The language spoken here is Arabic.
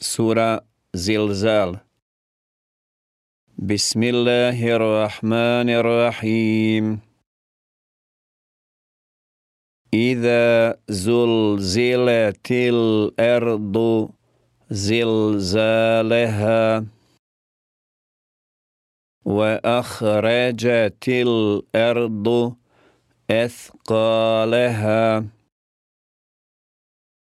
سورة زلزال. بسم الله الرحمن الرحيم. إذا زلزلت الأرض زلزالها وأخرجت الأرض أثقالها